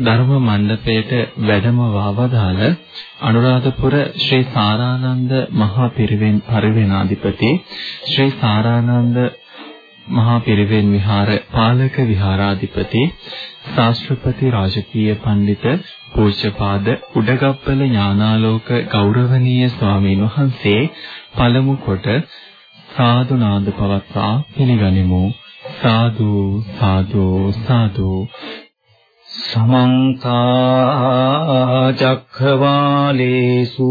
ධර්ම මණ්ඩපයේට වැඩම වවදාල අනුරාධපුර ශ්‍රී සාරානන්ද මහා පිරිවෙන් පරිවෙනාධිපති ශ්‍රී සාරානන්ද මහා පිරිවෙන් විහාර පාලක විහාරාධිපති ශාස්ත්‍රපති රාජකීය පඬිත පූජ්‍යපාද උඩගප්පල ඥානාලෝක ගෞරවනීය ස්වාමීන් වහන්සේ පළමු කොට සාදු නාද පවත්වා පිළිගනිමු. සාදු සාදු සාදු. සමන්ත චක්ඛවාලේසු.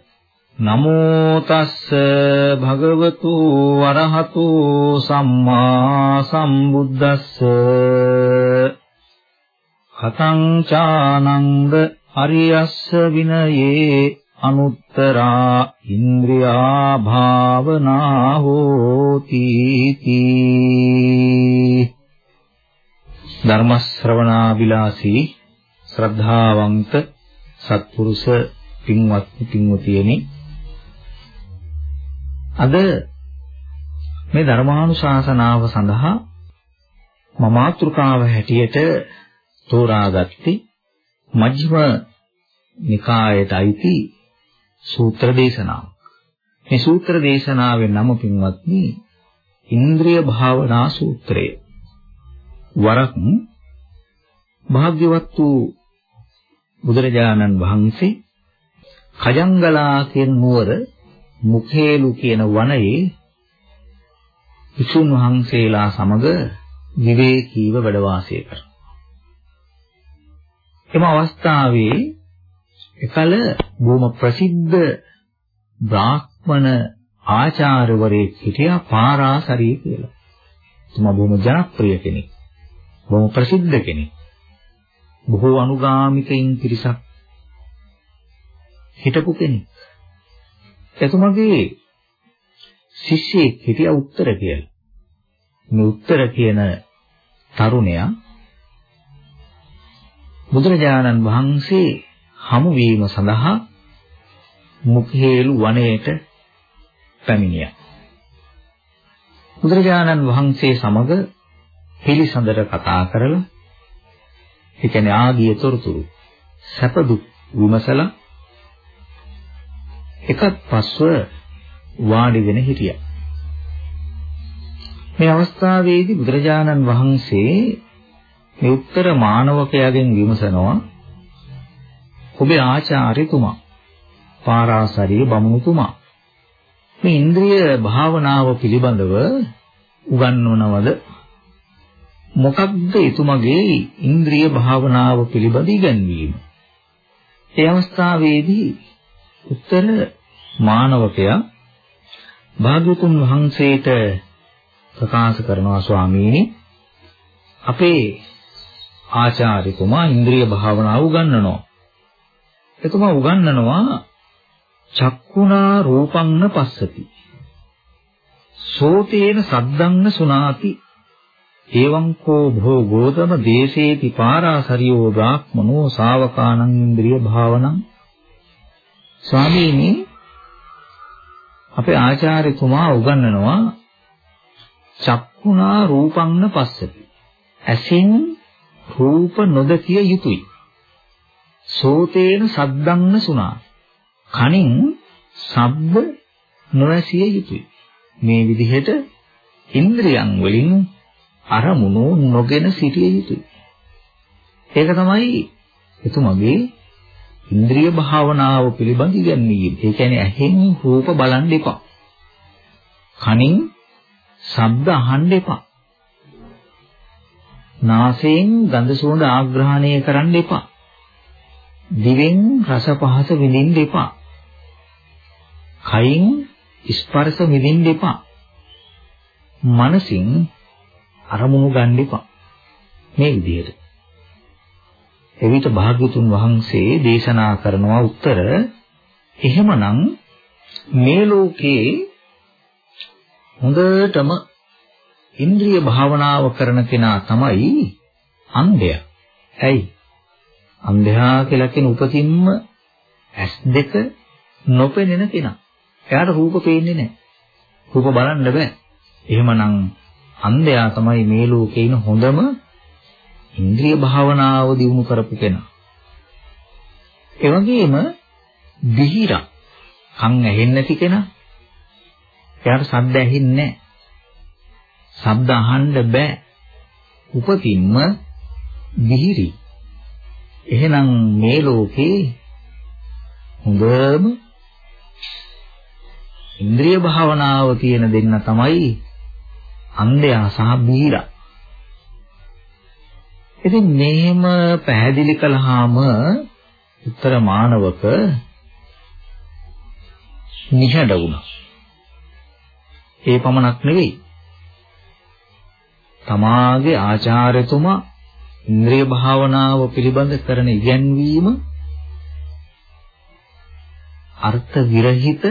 නමෝ තස්ස භගවතු වරහතු සම්මා සම්බුද්දස්ස කතං චානන්ද අරියස්ස විනයේ අනුත්තරා ඉන්ද්‍රියා භාවනා හෝති ධර්ම ශ්‍රවණා විලාසී ශ්‍රද්ධාවන්ත සත්පුරුෂ පින්වත් පින්වතියනි අද මේ ධර්මානුශාසනාව සඳහා මම මාතෘකාව හැටියට තෝරාගත්තේ මජ්ක්‍ධිම නිකායට අයිති සූත්‍ර දේශනාවක්. මේ සූත්‍ර දේශනාවේ නම පින්වත්නි ඉන්ද්‍රිය භාවනා සූත්‍රය. වරක් භාග්‍යවත් වූ බුදුරජාණන් වහන්සේ කජංගලා කියන නුවර මුඛේලු කියන වනයේ විසුණු වහන්සේලා සමග විවේකීව වැඩ වාසය කරා. එම අවස්ථාවේ එකල බොහොම ප්‍රසිද්ධ බ්‍රාහ්මණ ආචාර්යවරයෙක් හිටියා පාරාසරිය කියලා. එතුමා බොහොම ජනප්‍රිය කෙනෙක්. බොහොම ප්‍රසිද්ධ කෙනෙක්. බොහෝ අනුගාමිකයින් පිරිසක් හිටපු කෙනෙක්. එතුමගේ ශිෂ්‍යෙක් හිටියා උත්තර කියලා. මේ උත්තර කියන තරුණයා බුදුරජාණන් වහන්සේ හමු වීම සඳහා මුඛේලු වනයේට පැමිණියා. බුදුරජාණන් වහන්සේ සමග පිළිසඳර කතා කරලා ඒ කියන්නේ ආගිය තොරතුරු සැප දුක් විමසලා එකත් පස්ව වාඩි වෙන හිටියා. මේ අවස්ථාවේදී බුදුරජාණන් වහන්සේ මේ උත්තර මානවකයාගෙන් විමසනවා ඔබේ ආචාර්යතුමා පාරාසරිය බමුණුතුමා මේ ඉන්ද්‍රිය භාවනාව පිළිබඳව උගන්වනවද මොකක්ද එතුමගේ ඉන්ද්‍රිය භාවනාව පිළිබඳ ඉගැන්වීම ඒ අවස්ථාවේදී උත්තර මානවකයා භාග්‍යතුන් වහන්සේට ප්‍රකාශ කරනවා ස්වාමීනි අපේ ආචාර්යතුමා ඉන්ද්‍රිය භාවනාව උගන්වනවා. එතුමා උගන්වනවා චක්කුණා රූපංන පස්සති. සෝතේන සද්දංන සුනාති. එවං කෝ භෝ ගෝතම දේශේති පාරාසරියෝ බ්‍රාහ්මනෝ ශාවකානං ඉන්ද්‍රිය භාවනං ස්වාමීනි අපේ ආචාර්යතුමා උගන්වනවා චක්කුණා රූපංන පස්සති. ඇසින් රූප නොදකිය යුතුය. සෝතේන සද්දංන සුනා. කනින් ශබ්ද නොඇසිය යුතුය. මේ විදිහට ඉන්ද්‍රියන් වලින් අරමුණු නොගෙන සිටිය යුතුයි. ඒක තමයි එතුමගේ ඉන්ද්‍රිය භාවනාව පිළිබඳ ඉගැන්වීම. ඒ කියන්නේ ඇහෙන් රූප බලන්න එපා. කනින් ශබ්ද අහන්න එපා. නාසයෙන් ගඳ සුවඳ ආග්‍රහණය කරන්න එපා. දිවෙන් රස පහස විඳින්න එපා. කයින් ස්පර්ශ විඳින්න එපා. මනසින් අරමුණු ගන්න එපා. මේ විදිහට. එවිට භාග්‍යතුන් වහන්සේ දේශනා කරනවා උත්තර එහෙමනම් මේ ලෝකේ හොඳටම ඉන්ද්‍රිය භාවනාව කරන කෙනා තමයි අන්ධයා. ඇයි? අන්ධයා කියලා කියන උපතින්ම ඇස් දෙක නොපෙනෙන කෙනා. එයාට රූප පේන්නේ නැහැ. රූප බලන්න බෑ. එහෙමනම් අන්ධයා තමයි මේ ලෝකේ ඉන්න හොඳම ඉන්ද්‍රිය භාවනාව දියුණු කරපු කෙනා. ඒ වගේම දිහිරා කන් ඇහෙන්නේ නැති කෙනා. එයාට ශබ්ද ඇහෙන්නේ නැහැ. ශබ්ද අහන්න බෑ. උපතින්ම දිහිරි. එහෙනම් මේ ලෝකේ හොඳම ඉන්ද්‍රිය භාවනාව තියෙන දෙන්න තමයි අන්ධයා සහ බීරා. ඉතින් මෙහෙම පැහැදිලි කළාම උත්තර මානවක නිහඬ වුණා. ඒ පමණක් නෙවෙයි. තමාගේ ආචාර්යතුමා ඉන්ද්‍රිය භාවනාව පිළිබඳ කරන ඉගැන්වීම අර්ථ විරහිත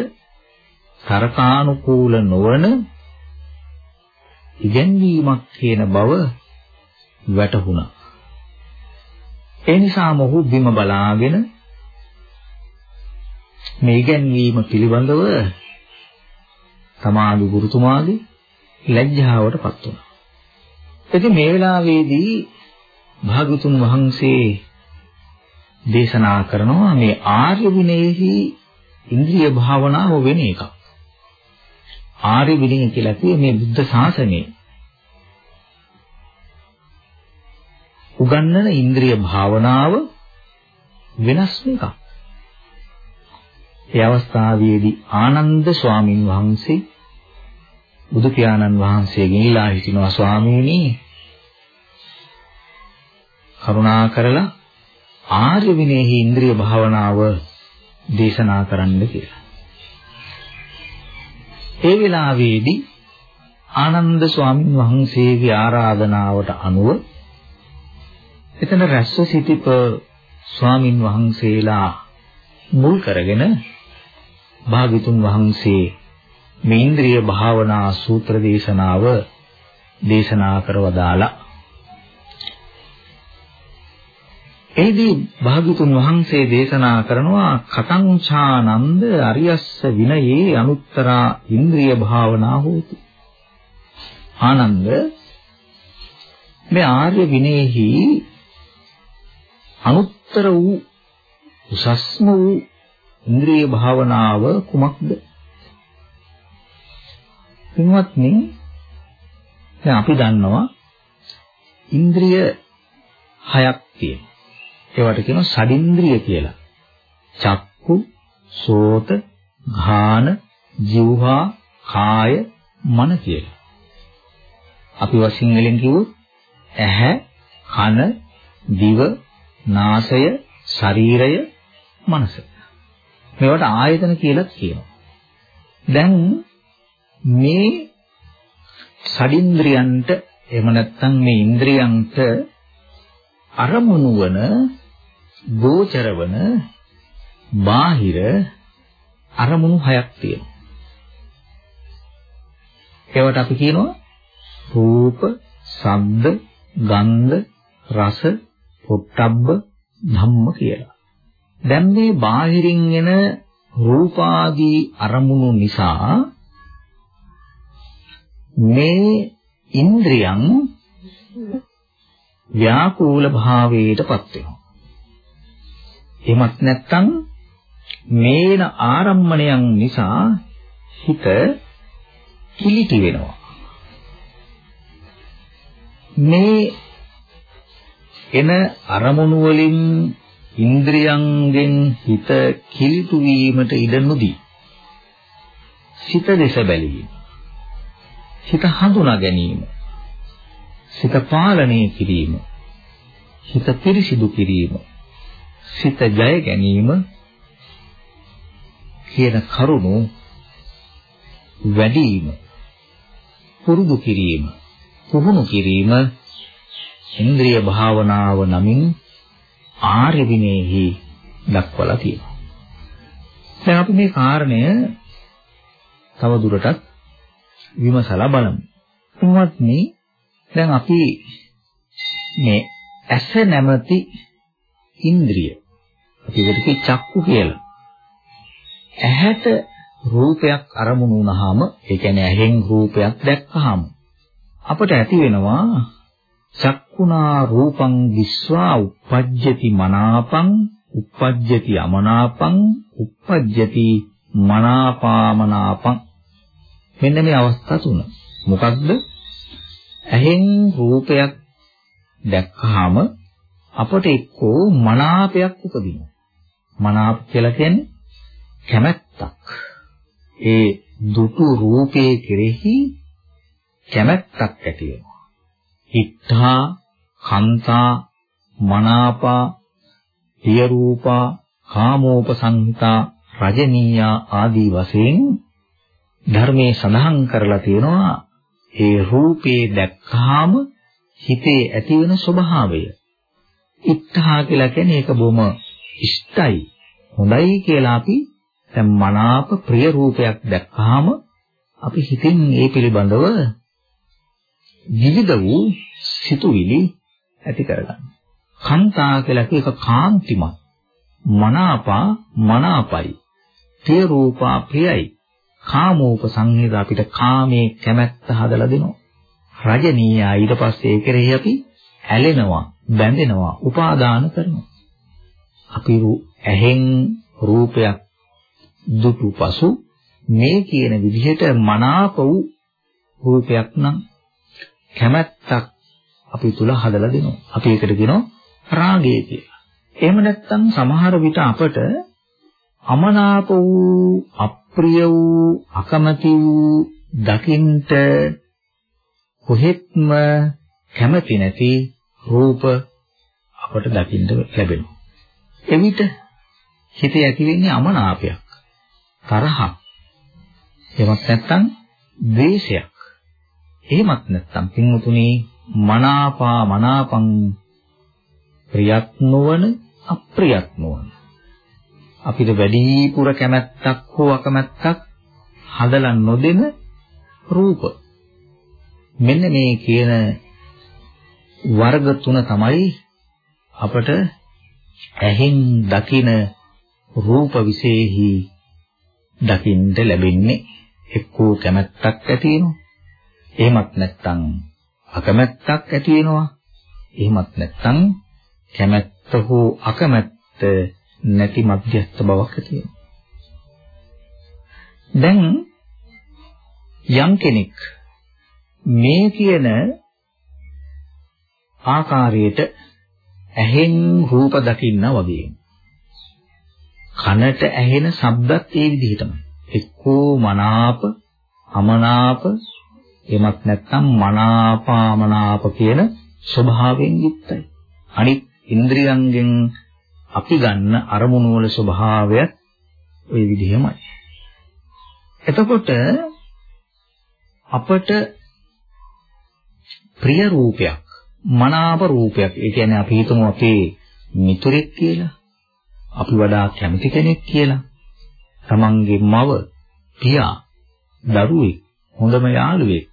තරකානුකූල නොවන ඉගැන්වීමක් කියන බව වැටහුණා. ඒ නිසාම ඔහු බිම බලාගෙන මේ ඉගැන්වීම පිළිබඳව තමාගේ ගුරුතුමාගේ ලැජ්ජාවටපත් වුණා. ඉතින් මේ වෙලාවේදී භාගතුන් වහන්සේ දේශනා කරනවා මේ ආර්ය විනයෙහි ඉන්ද්‍රිය භාවනාව වෙන එකක්. ආර්ය විනය කියලා කියේ මේ බුද්ධ ශාසනයේ උගන්වන ඉන්ද්‍රිය භාවනාව වෙනස් එකක්. ඒ අවස්ථාවේදී ආනන්ද ස්වාමින් වහන්සේ බුදු පියාණන් වහන්සේගෙන් ඉල්ලා හිටිනවා ස්වාමීනි කරුණා කරලා ආර්ය විනයෙහි ඉන්ද්‍රිය භාවනාව දේශනා කරන්න කියලා. ඒ වෙලාවේදී ආනන්ද ස්වාමින් වහන්සේගේ ආරාධනාවට අනුව එතන රැස්ව සිටිප ස්වාමින් වහන්සේලා මුල් කරගෙන භාග්‍යතුන් වහන්සේ මේ ඉන්ද්‍රිය භාවනා සූත්‍ර දේශනාව දේශනා කරවදාලා එහිදී භාග්‍යතුන් වහන්සේ දේශනා කරනවා කතංචානන්ද අරියස්ස විනයේ අනුත්තරා ඉන්ද්‍රිය භාවනා හෝති. ආනන්ද මේ ආර්ය විනයෙහි අනුත්තර වූ උසස්ම වූ ඉන්ද්‍රිය භාවනාව කුමක්ද? පින්වත්නි දැන් අපි දන්නවා ඉන්ද්‍රිය හයක් තියෙනවා. ඒවට කියනවා ෂඩින්ද්‍රිය කියලා. චක්කු, සෝත, घාන, જીවහා, කාය, මන කියලා. අපි වශයෙන් වලින් කිව්වොත් ඇහැ, කන, දිව, නාසය, ශරීරය, මනස. මේවට ආයතන කියලා කියනවා. දැන් මේ ෂඩින්ද්‍රයන්ට එහෙම නැත්නම් මේ ඉන්ද්‍රියන්ට අරමුණු වන ගෝචර වන බාහිර අරමුණු හයක් තියෙනවා. ඒවට අපි කියනවා රූප, ශබ්ද, ගන්ධ, රස, පොට්ටබ්බ ධම්ම කියලා. දැන් මේ බාහිරින් එන රූපාදී අරමුණු නිසා මේ ඉන්ද්‍රියන් ව්‍යාකූල භාවයටපත් වෙනවා. එහෙමත් නැත්නම් මේන ආරම්මණයන් නිසා හිත කිලිටි වෙනවා. මේ එන අරමුණු වලින් ඉන්ද්‍රියන්ගෙන් හිත කිලිටු වීමට ඉඩ නොදී සිත දෙස බැලීම සිත හඳුනා ගැනීම සිත පාලනය කිරීම සිත පිරිසිදු කිරීම සිත ජය ගැනීම කියන කරුණු වැඩිම පුරුදු කිරීම පුහුණු කිරීම ඉන්ද්‍රිය භාවනාව නමින් ආර්ය විනයෙහි දක්වලා තියෙනවා. දැන් අපි මේ කාරණය තව දුරටත් විමසලා බලමු. තුන්වත්නි දැන් අපි මේ ඇස නැමැති ඉන්ද්‍රිය අපි ඒකට චක්කු කියලා. ඇහැට රූපයක් අරමුණු වුණාම ඒ කියන්නේ ඇහෙන් රූපයක් දැක්කහම අපට ඇති වෙනවා චක්කුණා රූපං දිස්වා uppajjati මනාපං uppajjati අමනාපං uppajjati මනාපාමනාපං. මෙන්න මේ අවස්ථා තුන. මොකක්ද ඇහෙන් රූපයක් දැක්කහම අපට එක්කෝ මනාපයක් උපදිනවා. මනාප කියලා කියන්නේ කැමැත්තක්. ඒ දුටු රූපයේ කෙරෙහි කැමැත්තක් ඇති වෙනවා. ඉත්තා, කන්තා, මනාපා, පිය රූපා, කාමෝපසංහිතා, රජනීයා ආදී වශයෙන් ධර්මයේ සඳහන් කරලා තියෙනවා ඒ රූපේ දැක්කාම හිතේ ඇති වෙන ස්වභාවය. ඉත්තා කියලා කියන්නේ ඒක බොහොම ඉෂ්ටයි. හොඳයි කියලා අපි දැන් මනාප ප්‍රිය රූපයක් දැක්කාම අපි හිතින් ඒ පිළිබඳව විවිධ වූ සිතුවිලි ඇති කරගන්න. කාන්තා කියලා කියක කාන්තිමත්. මනාපා මනාපයි. ප්‍රිය රූපා ප්‍රියයි. කාමෝප සංහිඳ අපිට කාමයේ කැමැත්ත හදලා දෙනවා. රජනීයා ඊට පස්සේ ඒ කෙරෙහි අපි ඇලෙනවා, බැඳෙනවා, උපාදාන කරනවා. අපි ඇහෙන් රූපයක් දුටු පසු මේ කියන විදිහට මනාප වූ රූපයක් නම් කැමැත්තක් අපි තුල හදලා දෙනවා. අපි ඒකට කියනවා රාගය කියලා. එහෙම නැත්නම් සමහර විට අපට අමනාප වූ, අප්‍රිය වූ, අකමැති වූ දකින්ට කොහෙත්ම කැමති නැති රූප අපට දකින්න ලැබෙනවා. එවිට හිතේ ඇති වෙන්නේ අමනාපයක්, තරහක්. එමත් නැත්නම් ද්වේෂයක්. එහෙමත් නැත්නම් පින්වතුනි මනාපා මනාපං ප්‍රියත් නොවන අප්‍රියත් නොවන. අපිට වැඩිපුර කැමැත්තක් හෝ අකමැත්තක් හදලා නොදෙන රූප. මෙන්න මේ කියන වර්ග තුන තමයි අපට ඇහෙන් දකින රූප විශේෂෙහි දකින්න ලැබෙන්නේ. එක්කෝ කැමැත්තක් ඇති වෙනවා. එහෙමත් නැත්නම් අකමැත්තක් ඇති වෙනවා. එහෙමත් නැත්නම් කැමැත්ත හෝ අකමැත්ත නැති මධ්‍යස්ථ බවක් ඇති වෙනවා. දැන් යම් කෙනෙක් මේ කියන ආකාරයට ඇහෙන් රූප දකින්න වගේ කනට ඇහෙන ශබ්දත් ඒ විදිහටම එක්කෝ මනාප අමනාප එමත් නැත්නම් මනාපාමනාප කියන ස්වභාවයෙන් යුක්තයි. අනිත් ඉන්ද්‍රියයන්ගෙන් අපි ගන්න අරමුණු වල ස්වභාවය ওই විදිහමයි. එතකොට අපට ප්‍රිය රූපයක් මනාප රූපයක් ඒ කියන්නේ අපි හිතමු අපේ මිතුරෙක් කියලා අපි වඩා කැමති කෙනෙක් කියලා තමන්ගේ මව පියා දරුවෙක් හොඳම යාළුවෙක්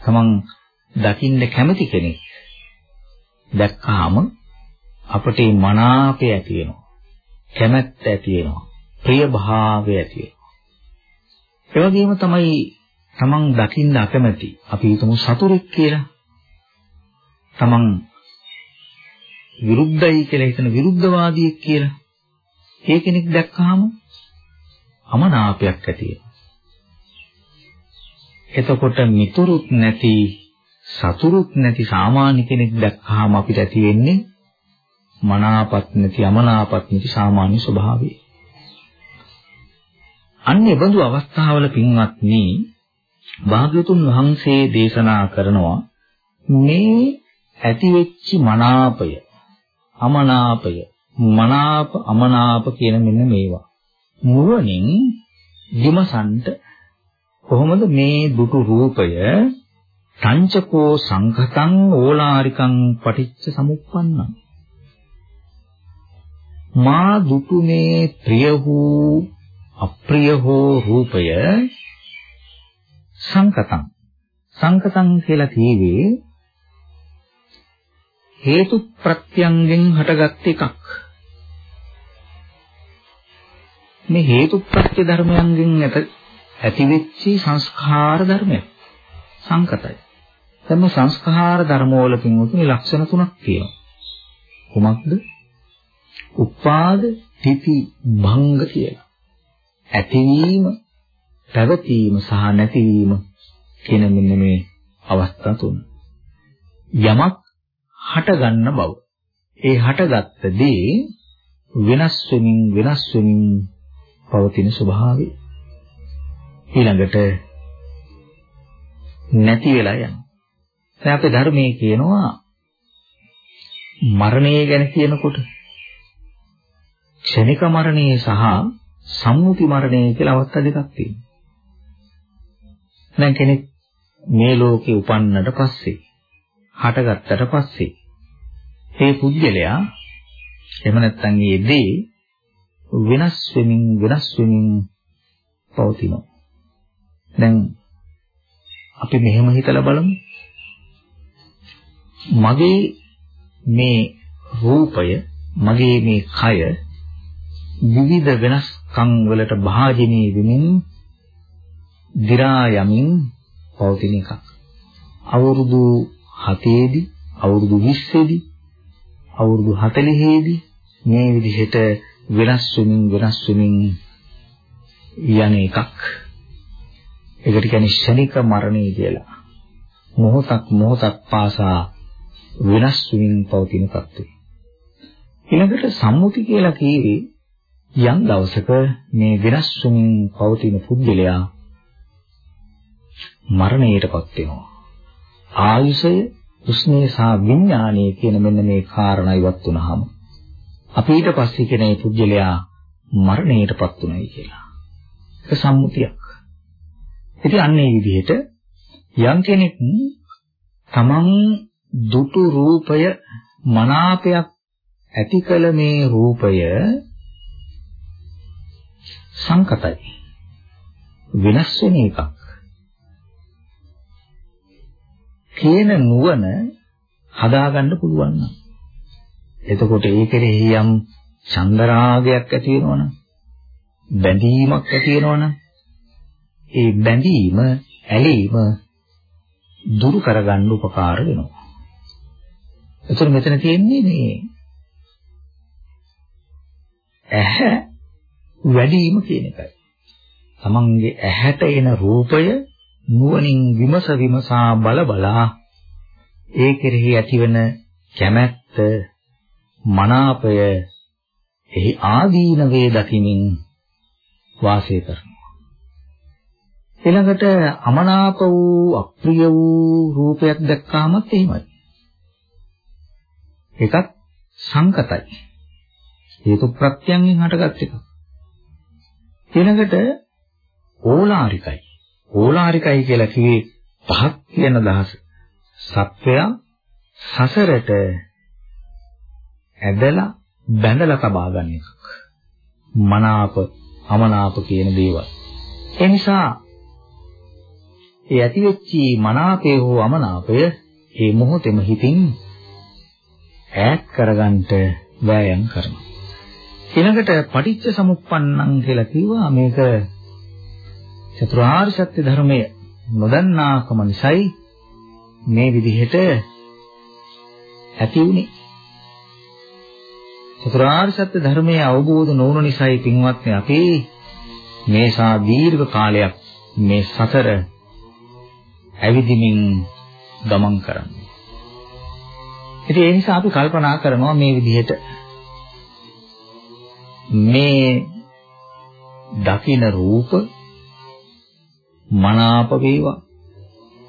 තමන් දකින්න කැමති කෙනෙක් දැක්කාම අපට මනාපය ඇති වෙනවා. කැමැත්ත ඇති වෙනවා. ප්‍රිය භාවය ඇති වෙනවා. ඒ වගේම තමයි තමන් දකින්න අකමැති. අපි හිතමු සතුරෙක් කියලා. තමන් විරුද්ධයි කියලා හිතන විරුද්ධවාදියෙක් කියලා. ඒ කෙනෙක් දැක්කහම අමනාපයක් ඇති වෙනවා. එතකොට මිතුරුත් නැති සතුරුත් නැති සාමාන්‍ය කෙනෙක් දැක්කහම අපිට ඇති වෙන්නේ මනාපත් නැති අමනාපත් නැති සාමාන්‍ය ස්වභාවය. අන්නේ බඳු අවස්ථාවල පින්වත්නි භාග්‍යතුන් වහන්සේ දේශනා කරනවා මේ ඇතිවෙච්ච මනාපය අමනාපය මනාප අමනාප කියන මෙන්න මේවා නුවණින් විමසන්ට කොහොමද මේ දුටු රූපය තංචකෝ සංඝතං ඕලාරිකං පටිච්ච සමුප්පන්නං? මා දුටු මේ ප්‍රිය වූ අප්‍රිය හෝ රූපය සංකතං සංකතං කියලා කියවේ හේතු ප්‍රත්‍යයෙන් හටගත් එකක්. මේ හේතු ප්‍රත්‍ය ධර්මයන්ගෙන් ඇතිවෙච්ච සංස්කාර ධර්මයක් සංකතයි දැන් මේ සංස්කාර ධර්මවල පින්වතුනි ලක්ෂණ තුනක් තියෙනවා කොමක්ද උපාද තිති භංග කියලා ඇතිවීම පැවතීම සහ නැතිවීම කියන මෙන්න මේ අවස්ථා තුන. යමක් හටගන්න බව. ඒ හටගත්ත දේ වෙනස් වෙමින් වෙනස් වෙමින් පවතින ස්වභාවය. ඊළඟට නැති වෙලා යනවා. දැන් අපේ ධර්මයේ කියනවා මරණය ගැන කියනකොට ක්ෂණික මරණය සහ සම්මුති මරණය කියලා අවස්ථා දෙකක් තියෙනවා. දැන් කෙනෙක් මේ ලෝකේ උපන්නට පස්සේ හටගත්තට පස්සේ මේ පුද්ගලයා එහෙම නැත්නම් මේ දේ වෙනස් වෙමින් වෙනස් වෙමින් පවතිනවා. දැන් අපි මෙහෙම හිතලා බලමු. මගේ මේ රූපය මගේ මේ කය විවිධ වෙනස්කම් වලට භාජනීය වෙමින් දි รา යමින් පවතින එකක්. අවුරුදු 7 දී අවුරුදු 20 දී අවුරුදු 40 දී මේ විදිහට වෙනස් වෙමින් වෙනස් වෙමින් යන එකක්. ඒකට කියන්නේ ශනික මරණය කියලා. මොහොතක් මොහොතක් පාසා වෙනස් වෙමින් පවතින තත්ත්වය. ඊළඟට සම්මුති කියලා කියේ යම් දවසක මේ වෙනස් වෙමින් පවතින පුද්ගලයා මරණයටපත් වෙනවා. ආයුෂය, උස්නේ සහ විඥානය කියන මෙන්න මේ කාරණා ඉවත් වුනහම අපි ඊට පස්සේ කියන මේ පුජ්‍යලයා මරණයටපත් උනායි කියලා. ඒක සම්මුතියක්. ඉතින් අන්න ඒ විදිහට යම් කෙනෙක් තමන් දුටු රූපය මනාපයක් ඇති කළ මේ රූපය සංකතයි. වෙනස් වෙන එකක්. කියන නුවණ හදාගන්න පුළුවන් නම්. එතකොට ඒ කෙරෙහි යම් චන්දරාගයක් ඇති වෙනවනම් බැඳීමක් ඇති වෙනවනම් ඒ බැඳීම ඇලීම දුරු කරගන්න උපකාර වෙනවා. එතකොට මෙතන තියෙන්නේ මේ ඇහැ වැඩිම කියන එකයි. තමන්ගේ ඇහැට එන රූපය නුවණින් විමස විමසා බල බලා ඒ කෙරෙහි ඇතිවන කැමැත්ත මනාපය එහි ආදීනවේ දකිමින් වාසය කරනවා ඊළඟට අමනාප වූ අප්‍රිය වූ රූපයක් දැක්කාමත් එහෙමයි ඒකත් සංකතයි හේතු ප්‍රත්‍යයෙන් හටගත් එකක් ඊළඟට ඕලාරිකයි ඕලාරිකයි කියලා කිව්වේ පහක් කියන දහස. සත්වයා සසරට ඇදලා බැඳලා තබා ගන්න එකක්. මනාප අමනාප කියන දේවල්. ඒ නිසා ඒ ඇතිවෙච්ච මනාපය හෝ අමනාපය ඒ මොහොතේම හිතින් ඈත් කරගන්නට වෑයම් කරනවා. ඊළඟට පටිච්ච සමුප්පන්නං කියලා කිව්වා මේක චතුරාර්ය සත්‍ය ධර්මය නොදන්නාකම නිසායි මේ විදිහට ඇති වුනේ. චතුරාර්ය සත්‍ය ධර්මයේ අවබෝධ නොවුන නිසායි පින්වත්නි අපි මේසා දීර්ඝ කාලයක් මේ සතර ඇවිදිමින් ගමන් කරන්නේ. ඉතින් ඒ නිසා අපි කල්පනා කරනවා මේ විදිහට මේ දකින රූප මනාප වේවා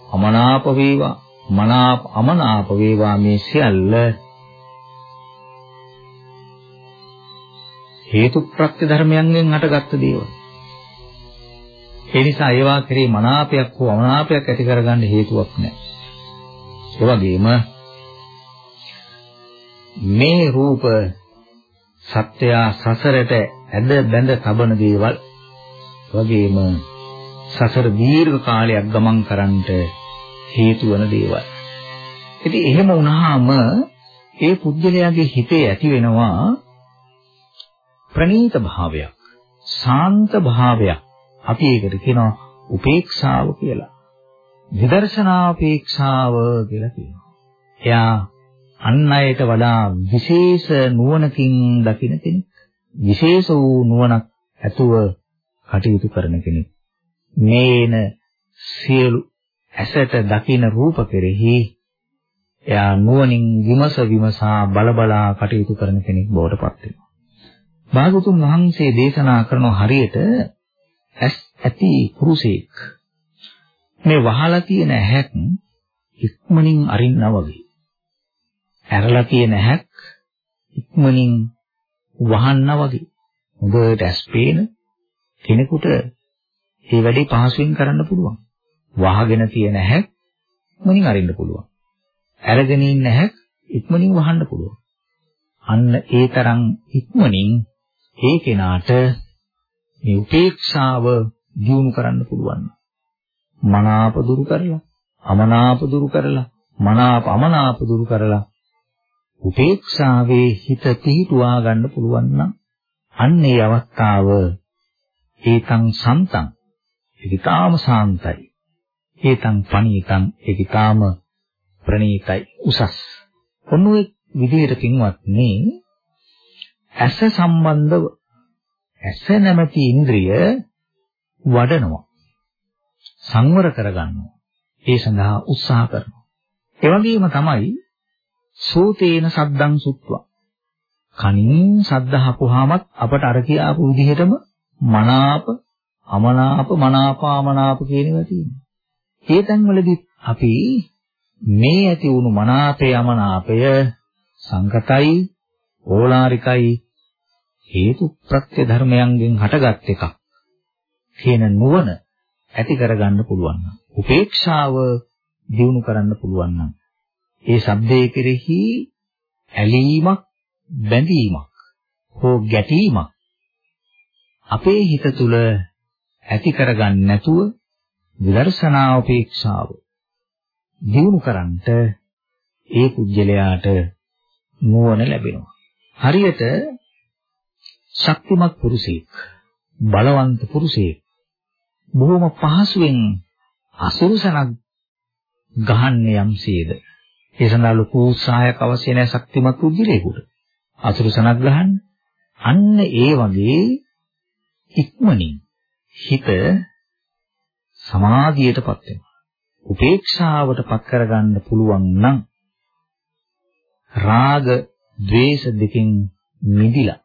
අමනාප වේවා මනාප අමනාප වේවා මේ සියල්ල හේතු ප්‍රත්‍ය ධර්මයන්ගෙන් හටගත්ත දේවල්. ඒ නිසා ඒවා කෙරේ මනාපයක් හෝ අමනාපයක් ඇති කරගන්න හේතුවක් නැහැ. ඒ වගේම මේ රූප සත්‍ය සසරට ඇද බැඳ තබන දේවල් වගේම සසර දීර්ඝ කාලයක් ගමන් කරන්නට හේතු වන දේවල්. ඉතින් එහෙම වුණාම ඒ පුද්ගලයාගේ හිතේ ඇති වෙනවා ප්‍රණීත භාවයක්, ශාන්ත භාවයක්. අපි ඒකට කියනවා උපේක්ෂාව කියලා. විදර්ශනාපේක්ෂාව කියලා කියනවා. එයා අන් අයට වඩා විශේෂ නුවණකින් දකින කෙනෙක්. විශේෂ වූ නුවණක් ඇතුව කටයුතු කරන කෙනෙක්. මේන සියලු ඇසට දකින රූප කෙරෙහි එයා නුවණින් විමස විමසා බලබලා කටයුතු කරන කෙනෙක් බවට පත් වෙනවා. භාගතුන් වහන්සේ දේශනා කරන හරියට ඇස් ඇති පුරුෂයෙක් මේ වහලා තියෙන ඇහැක් ඉක්මනින් අරින්නා වගේ. ඇරලා තියෙන ඇහැක් ඉක්මනින් වහන්නා වගේ. හොඳට ඇස් පේන කෙනෙකුට මේ වැඩේ පහසුවෙන් කරන්න පුළුවන්. වහගෙන තියෙන ඇහැක් ඉක්මනින් අරින්න පුළුවන්. අරගෙන ඉන්න ඇහැක් ඉක්මනින් වහන්න පුළුවන්. අන්න ඒ තරම් ඉක්මනින් ඒ කෙනාට මේ උපේක්ෂාව දියුණු කරන්න පුළුවන්. මනාප දුරු කරලා, අමනාප දුරු කරලා, මනාප අමනාප දුරු කරලා උපේක්ෂාවේ හිත පිහිටුවා ගන්න පුළුවන් නම් අන්න ඒ අවස්ථාව ඒතං සන්තං ඒකාම සාන්තයි. ඒතං පණීතං ඒකාම ප්‍රණීතයි උසස්. ඔන්න ඔය විදිහට පින්වත්නි ඇස සම්බන්ධව ඇස නැමැති ඉන්ද්‍රිය වඩනවා. සංවර කරගන්නවා. ඒ සඳහා උත්සාහ කරනවා. ඒ වගේම තමයි සෝතේන සද්දං සුත්වා. කනින් සද්ද අහපුවාමත් අපට අර කියාපු විදිහටම මනාප, අමනාප, මනාපාමනාප කියන ඒවා තියෙනවා. ඒ තැන්වලදී අපි මේ ඇති වුණු මනාපය, අමනාපය සංගතයි, ඕලාරිකයි හේතු ප්‍රත්‍ය ධර්මයන්ගෙන් හටගත් එකක්. කියන නුවණ ඇති කරගන්න පුළුවන් නම් උපේක්ෂාව දිනු කරන්න පුළුවන් නම් ඒ shabdයේ කෙරෙහි ඇලීමක් බැඳීමක් හෝ ගැටීමක් අපේ හිත තුළ ඇති කරගන්න නැතුව විදර්ශනා උපේක්ෂාව දිනු කරන්ට ඒ කුජලයාට නුවණ ලැබෙනවා. හරියට ශක්තිමත් පුරුෂයෙක් බලවන්ත පුරුෂයෙක් බොහොම පහසුවෙන් අසුරුසනක් ගහන්න යම්සේද? ඒ සඳහා ලොකු උත්සාහයක් අවශ්‍ය නැහැ ශක්තිමත් පුද්ගලයෙකුට අසුරුසනක් ගහන්න. අන්න ඒ වගේ ඉක්මනින් හිත සමාධියටපත් වෙනවා. උපේක්ෂාවටපත් කරගන්න පුළුවන් නම් රාග ద్వේෂ දෙකෙන් මිදිලා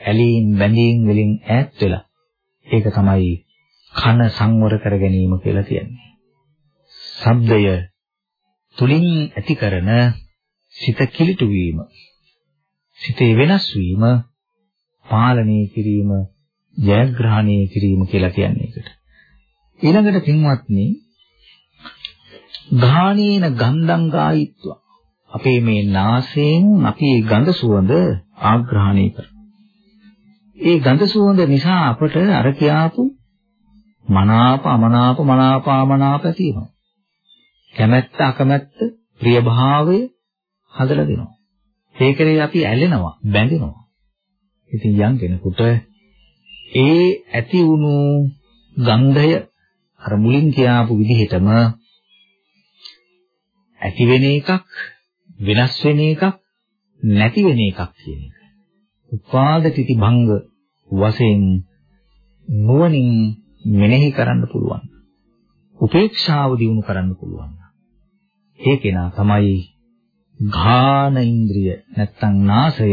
ඇලීම් බැඳීම් වලින් ඈත් වෙලා ඒක තමයි කන සංවර කර ගැනීම කියලා කියන්නේ. ශබ්දය තුලින් ඇති කරන සිත කිලිටු වීම සිතේ වෙනස් වීම පාලනය කිරීම ජයග්‍රහණය කිරීම කියලා කියන්නේ ඒකට. ඊළඟට පින්වත්නි ගාහණේන ගන්ධං ගායිත්ව අපේ මේ නාසයෙන් අපි ගඳ සුවඳ ආග්‍රහණය කරනවා. ඒ ගඳ සුවඳ නිසා අපට අර කියාපු මනාප අමනාප මනාප අමනාප තියෙනවා. කැමැත්ත අකමැත්ත ප්‍රියභාවය හදලා දෙනවා. ඒකේ අපි ඇලෙනවා, බැඳෙනවා. ඉතින් යම් කෙනෙකුට ඒ ඇති වුණු ගන්ධය අර මුලින් කියාපු විදිහටම ඇති වෙන එකක් වෙනස් වෙන එකක් නැති වෙන එකක් කියන එක. උපාද තිති භංග වශයෙන් නුවණින් මෙනෙහි කරන්න පුළුවන්. උපේක්ෂාව දිනු කරන්න පුළුවන්. ඒ කෙනා තමයි ඝාන ඉන්ද්‍රිය නැත්තම් නාසය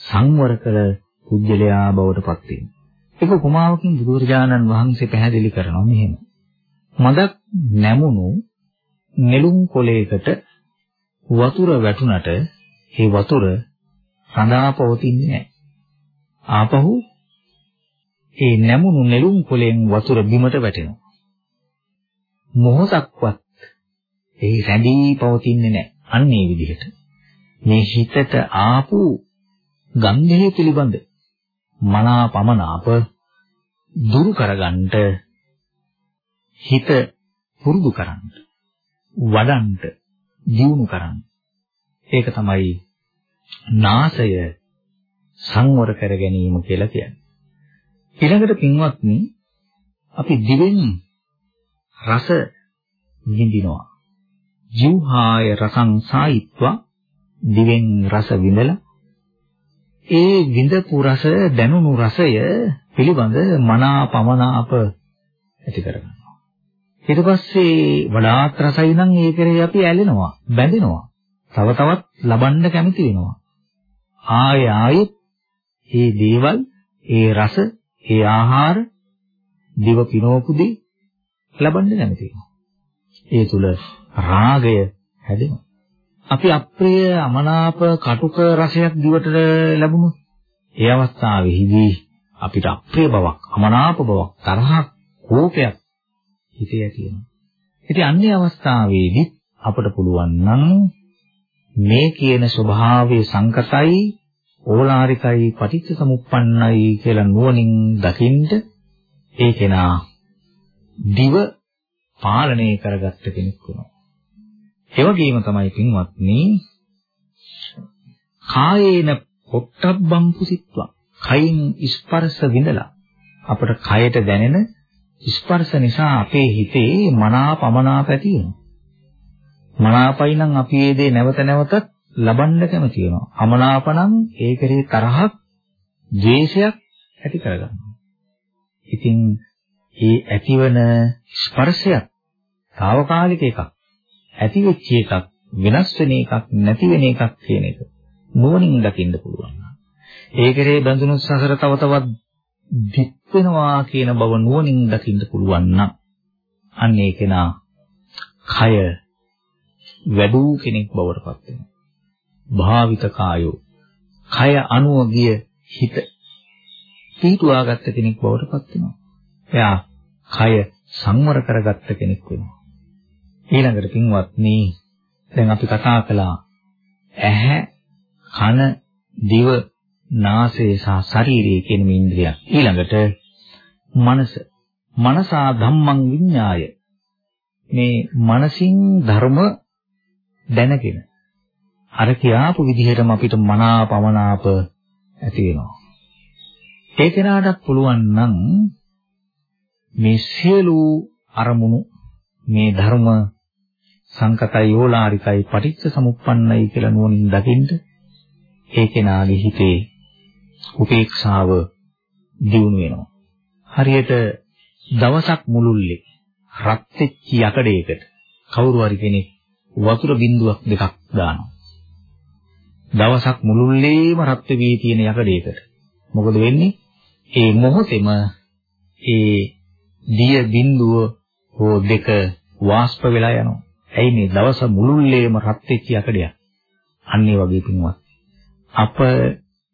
සංවර කළ පුජ්‍යලයා බවට පත් වෙනවා. ඒක උපමාවකින් බුදුරජාණන් වහන්සේ පැහැදිලි කරනවා මෙහෙම. මදක් නැමුණු නෙළුම් කොලයකට වතුර වැටුණට ඒ වතුර රඳා පවතින්නේ නැහැ. ආපහු ඒ නැමුණු නෙළුම් කොලෙන් වතුර බිමට වැටෙනවා. මොහොතක්වත් ඒ රැඳී පවතින්නේ නැහැ. අන්න ඒ විදිහට. මේ හිතට ආපු ගන්ධය පිළිබඳ මනාපමනාප දුරු කරගන්නට හිත පුරුදු කරන්න වඩන්ට දියුණු කරන්න ඒක තමයි නාසය සංවර කර ගැනීම කියලා කියන්නේ ඊළඟට පින්වත්නි අපි දිවෙන් රස විඳිනවා ජීවහාය රසං සායිත්වා දිවෙන් රස විඳලා ඒ විඳපු රස දැනුණු රසය පිළිබඳ මනාපමනාප ඇති කරගන්නවා. ඊට පස්සේ වඩාත් රසයි නම් ඒ කෙරේ අපි ඇලෙනවා, බැඳෙනවා. තව තවත් ලබන්න කැමති වෙනවා. ආය ආයෙත් මේ දේවල්, ඒ රස, ඒ ආහාර දිව පිනෝපුදී ලබන්න කැමති වෙනවා. ඒ තුල රාගය හැදෙනවා. අපි අප්‍රිය අමනාප කටුක රසයක් දිවට ලැබුණු ඒ අවස්ථාවේදී අපිට අප්‍රිය බවක් අමනාප බවක් තරහක් කෝපයක් හිතේ ඇති වෙනවා. ඉතින් අන්නේ අවස්ථාවේදී අපට පුළුවන් නම් මේ කියන ස්වභාවයේ සංකතයි ඕලාරිකයි පටිච්ච සමුප්පන්නයි කියලා නුවණින් දකින්ද ඒ කෙනා දිව පාලනය කරගත්ත කෙනෙක් වෙනවා. ඒ වගේම තමයි පින්වත්නි කායේන පොට්ටබ්බං කුසිත්වා කයින් ස්පර්ශ විඳලා අපට කයට දැනෙන ස්පර්ශ නිසා අපේ හිතේ මනාපමනාප ඇති වෙනවා. මනාපයි නම් අපි ඒ දේ නැවත නැවතත් ලබන්න කැමති වෙනවා. අමනාප නම් ඒ කෙරේ තරහක්, ද්වේෂයක් ඇති කරගන්නවා. ඉතින් ඒ ඇතිවන ස්පර්ශයක් తాවකාලික එකක්. ඇති වෙච්ච එකක් වෙනස් වෙන එකක් නැති වෙන එකක් කියන එක නුවණින් දකින්න පුළුවන්. ඒ කෙරේ බඳුණු සසර තව තවත් දික් වෙනවා කියන බව නුවණින් දකින්න පුළුවන් නම් අන්න ඒ කෙනා කය වැඩූ කෙනෙක් බවට පත් වෙනවා. භාවිත කායෝ කය අනුව ගිය හිත පිටුවාගත්ත කෙනෙක් බවට පත් වෙනවා. එයා කය සංවර කරගත්ත කෙනෙක් වෙනවා. ඊළඟට පින්වත්නි දැන් අපි කතා කළා ඇහැ කන දිව නාසය සහ ශරීරය කියන මේ ඉන්ද්‍රියන් ඊළඟට මනස මනසා ධම්මං විඤ්ඤාය මේ මනසින් ධර්ම දැනගෙන අර කියාපු විදිහටම අපිට මනාපමනාප ඇති වෙනවා ඒ කෙනාට පුළුවන් නම් මේ සියලු අරමුණු මේ ධර්ම සංකතයි යෝලාරිකයි පටිච්ච සමුප්පන්නයි කියලා නුවණින් දකින්න ඒ කෙනාගේ හිතේ උපේක්ෂාව දියුණු වෙනවා. හරියට දවසක් මුළුල්ලේ රත් වෙච්ච යකඩයකට කවුරු හරි කෙනෙක් වතුර බින්දුවක් දෙකක් දානවා. දවසක් මුළුල්ලේම රත් වෙවි තියෙන යකඩයකට මොකද වෙන්නේ? ඒ මොහොතේම ඒ දිය බින්දුව හෝ දෙක වාෂ්ප වෙලා යනවා. ඇයි මේ දවස මුළුල්ලේම රත් වෙච්ච යකඩයක්. අන්න ඒ වගේ පින්වත්. අප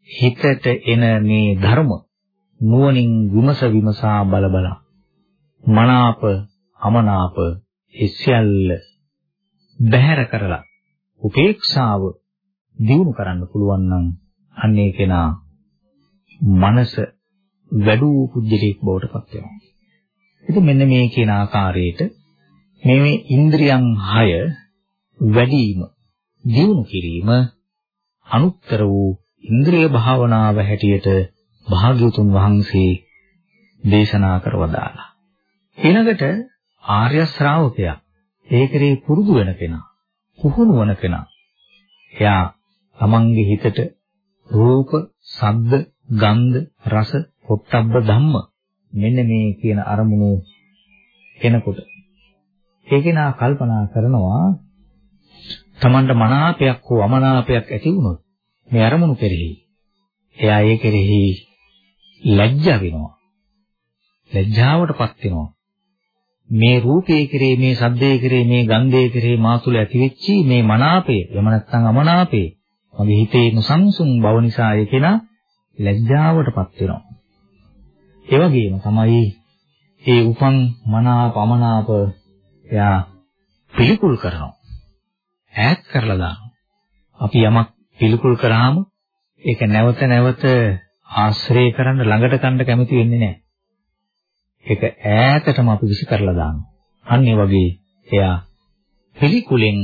හිතට එන මේ ධර්ම නුවණින් විමස විමසා බල බල මනාප අමනාප එසියල්ල බැහැර කරලා උපේක්ෂාව දිනු කරන්න පුළුවන් නම් අන්නේ කෙනා මනස වැඩූ පුජ්‍යලයක් බවට පත් වෙනවා. ඉතින් මෙන්න මේ කියන ආකාරයට මේ ඉන්ද්‍රියන් 6 වැඩිම දියුණු කිරීම අනුත්තර වූ ඉන්ද්‍රිය භාවනාව හැටියට භාග්‍යවතුන් වහන්සේ දේශනා කරවදාලා. ඊළඟට ආර්ය ශ්‍රාවකයා ඒකේ පුරුදු වෙන කෙනා, පුහුණු වෙන කෙනා. එයා තමන්ගේ හිතට රූප, ශබ්ද, ගන්ධ, රස, පොට්ටබ්බ ධම්ම මෙන්න මේ කියන අරමුණු එනකොට ඒකේ නා කල්පනා කරනවා Tamanට මනාපයක් හෝ අමනාපයක් ඇති වුණොත් මේ අරමුණු කෙරෙහි එයා ඒ කෙරෙහි ලැජ්ජා වෙනවා. ලැජ්ජාවටපත් වෙනවා. මේ රූපේ කෙරේ මේ ශබ්දේ කෙරේ මේ ගන්ධේ කෙරේ මා තුළ ඇතිවෙච්චි මේ මනාපය එම නැත්නම් අමනාපය මගේ හිතේ මුසංසුන් බව නිසා ඒ කෙනා ලැජ්ජාවටපත් වෙනවා. ඒ වගේම තමයි ඒ උපන් මනාප අමනාප එයා පිළිකුල් කරනවා. ඈත් කරලා දානවා. අපි යමක් පිළිකුල් කරාම ඒක නැවත නැවත ආශ්‍රය කරන්න ළඟට කන්න කැමති වෙන්නේ නැහැ. ඒක ඈතටම අපි විසි කරලා දානවා. අන්න ඒ වගේ එයා පිළිකුලෙන්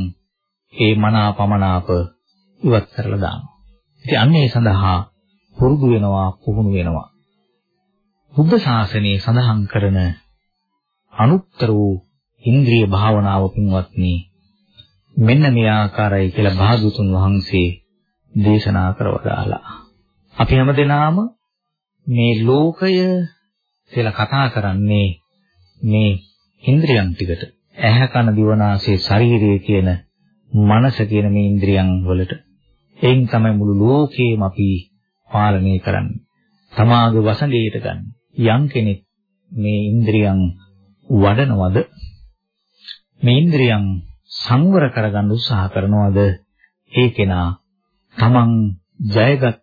ඒ මනාපමනාප ඉවත් කරලා දානවා. ඉතින් අන්න ඒ සඳහා පුරුදු වෙනවා, පුහුණු වෙනවා. බුද්ධ ශාසනයේ සඳහන් කරන අනුත්තර වූ ඉන්ද්‍රිය භාවනාව පින්වත්නි මෙන්න මේ ආකාරයි කියලා භාගතුන් වහන්සේ දේශනා කරවදාලා. අපි හැමදෙනාම මේ ලෝකය කියලා කතා කරන්නේ මේ ඉන්ද්‍රියන් ටිකට. ඇහැ කන දිව නාසය ශරීරය කියන මනස කියන මේ ඉන්ද්‍රියන් වලට. එයින් තමයි මුළු ලෝකේම අපි පාලනය කරන්නේ. තමාගේ වසඟයට ගන්න. යම් කෙනෙක් මේ ඉන්ද්‍රියන් වඩනවද මේ ඉන්ද්‍රියන් සංවර කරගන්න උත්සාහ කරනවද ඒ කෙනා තමන් ජයගත්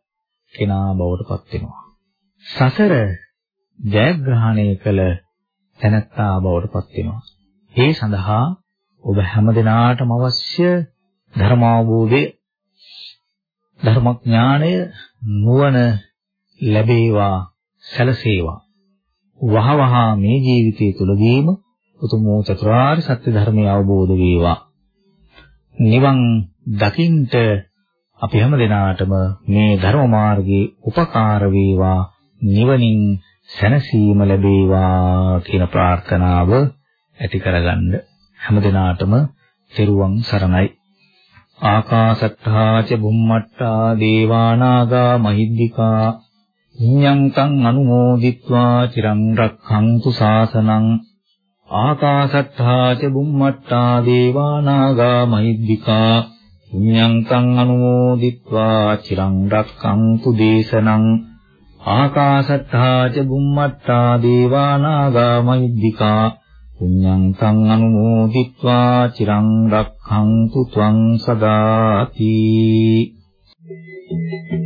කෙනා බවට පත් වෙනවා. සසර ජයග්‍රහණය කළ තැනැත්තා බවට පත් වෙනවා. ඒ සඳහා ඔබ හැමදිනාටම අවශ්‍ය ධර්මාවබෝධය ධර්මඥානය නුවණ ලැබේවා සැලසේවා. වහවහ මේ ජීවිතය තුළදීම උතුම් චතුරාර්ය සත්‍ය ධර්මය අවබෝධ වේවා. නිවන් දකින්ට අපි හැම දිනාටම මේ ධර්ම මාර්ගයේ උපකාර වේවා නිවනින් සැනසීම ලැබේවා කියන ප්‍රාර්ථනාව ඇති කරගන්න හැමදිනාටම තෙරුවන් සරණයි. ආකාසත්තා ච බුම්මත්තා දේවානාගා මහිද්దికා ඉඤ්ඤං තං අනුමෝදිත්වා චිරං රක්ඛන්තු සාසනං. ආකාසත්තා ච බුම්මත්තා දේවානාගා මහිද්దికා ඉඤ්ඤං තං අනුමෝදිත්වා චිරං රක්ඛන්තු දේශනං. ආකාශත්තා ච බුම්මත්තා දේවානාගා මහිද්దికා පුඤ්ඤං තං අනුමෝදිත්වා චිරං රක්ඛන්තු ත්වං සදාති Thank you.